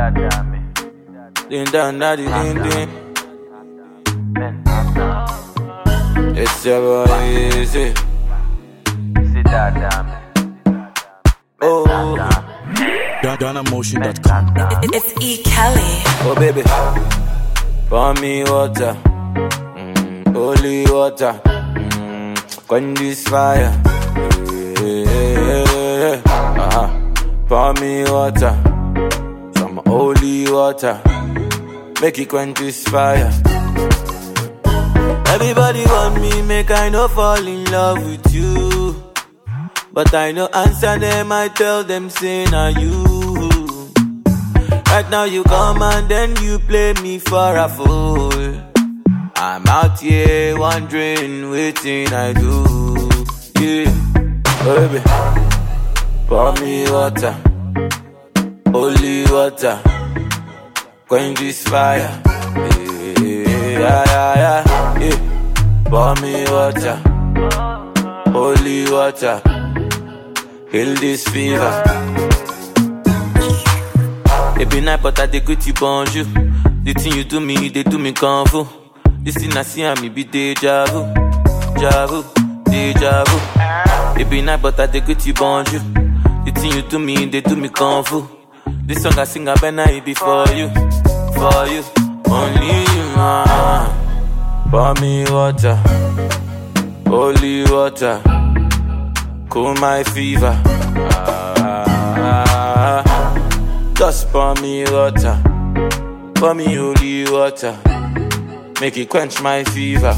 dada me. Din dan daddy din din. It's your boy Eazi. See dada me. Oh, GhanaMotion.com. It's E. Kelly. oh baby. Pour me water. Mm, holy water. Mm, quench this fire. Yeah, uh-huh. Pour me water. Holy water. Make it quench this fire. Everybody want me, make I no fall in love with you. But I no answer them, I tell them, say, now you. Right now you come and then you play me for a fool. I'm out here wondering, waiting I do. Yeah, baby, pour me water, holy water, quench this fire. Eh, yeah, yeah, yeah, yeah. Pour me water, holy water, heal this fever. It be night, but I dey greet you bonjour. The thing you do me, they do me fu. This thing I see and me be deja vu, deja vu, deja vu. It be night, but I dey greet you bonjour. The thing you do me, they do me fu. This song I sing, I better it be for you, for you, only you, man. Pour me water, holy water, cool my fever. Ah, just pour me water, pour me holy water, make it quench my fever.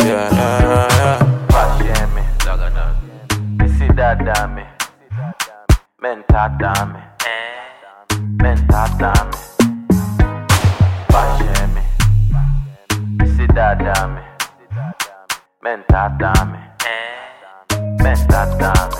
Yeah, yeah, yeah. Fashion me. Me see dada me. Men tata Me see dada